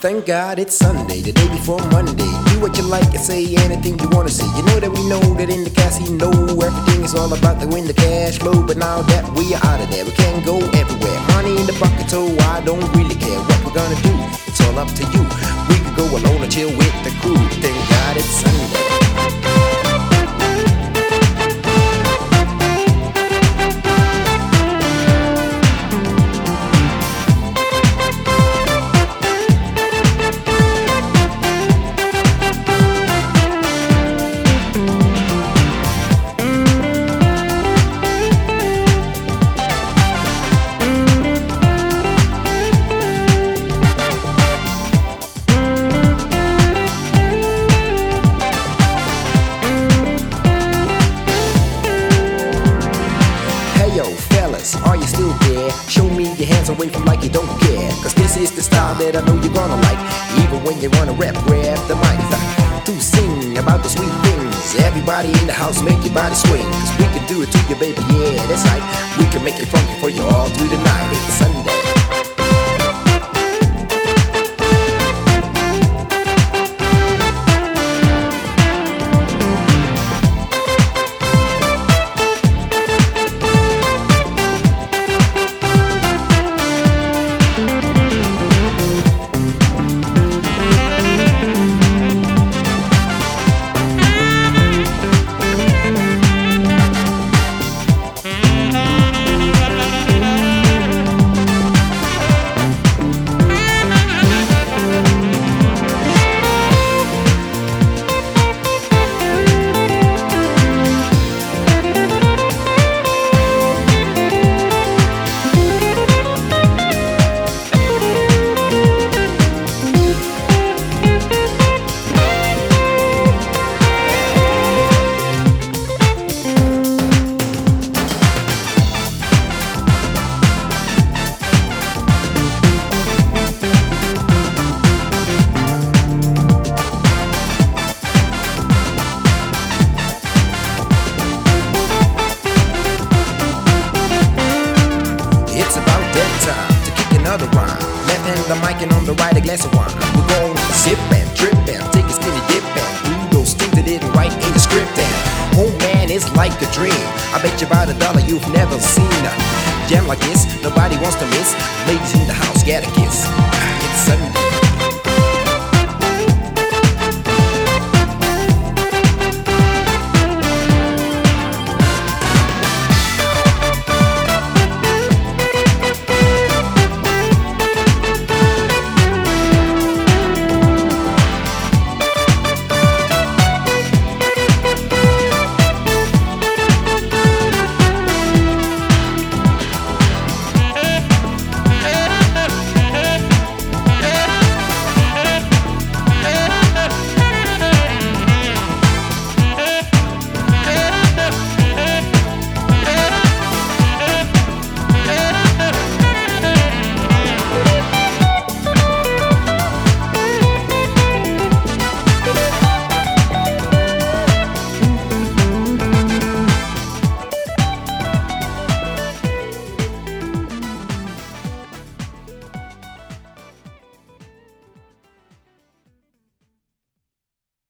Thank God it's Sunday, the day before Monday. Do what you like and say anything you wanna say. You know that we know that in the casino everything is all about the win the cash flow. But now that we are out of there, we can't go everywhere. Money in the bucket, so I don't really care what we're gonna do. It's all up to you. We could go alone or chill with the crew. Thank God it's Sunday. Wave 'em like you don't care. Cause this is the style that I know you're gonna like. Even when you wanna rap, grab the mic. To sing about the sweet things. Everybody in the house, make your body swing. Cause we can do it to you, baby, yeah, that's right. We can make it funky for you all through the night. It's Sunday. Rhyme. Left hand the mic and on the right a glass of wine. We're going to sip and trip and take a skinny dip and do those things that didn't write in the script. And oh man, it's like a dream. I bet you about a dollar you've never seen a jam like this. Nobody wants to miss. Ladies in the house, get a kiss.